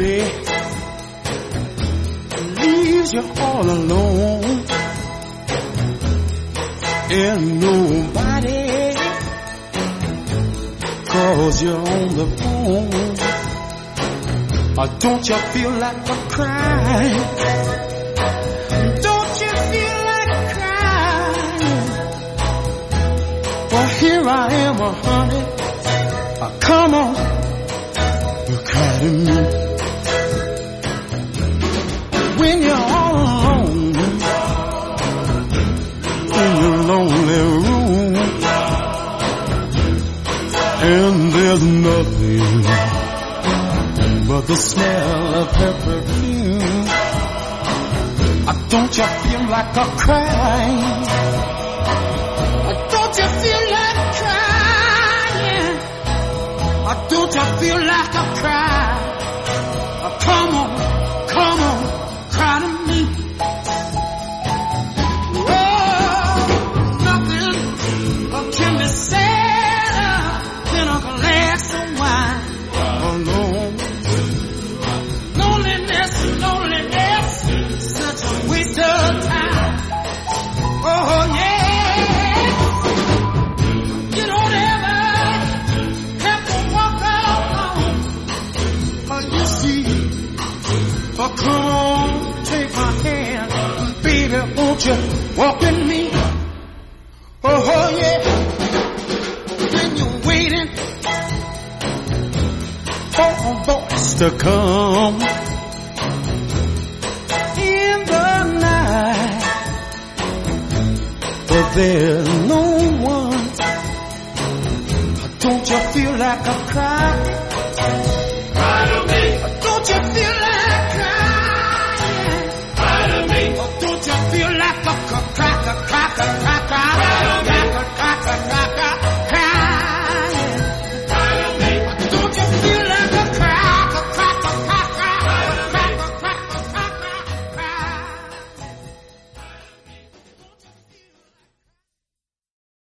baby leaves you all alone and nobody calls you on the phone. Or don't you feel like a crying? Don't you feel like crying? Well, here I am, honey. Uh, come When you're all alone in your lonely room, and there's nothing but the smell of her perfume. Uh, Don't you feel like a crying? Uh, Don't you feel like crying? Uh, Don't you feel like a cry? Won't you walk with me? Oh, oh yeah, when you're waiting for a voice to come in the night, but there's no one. Don't you feel like a cry?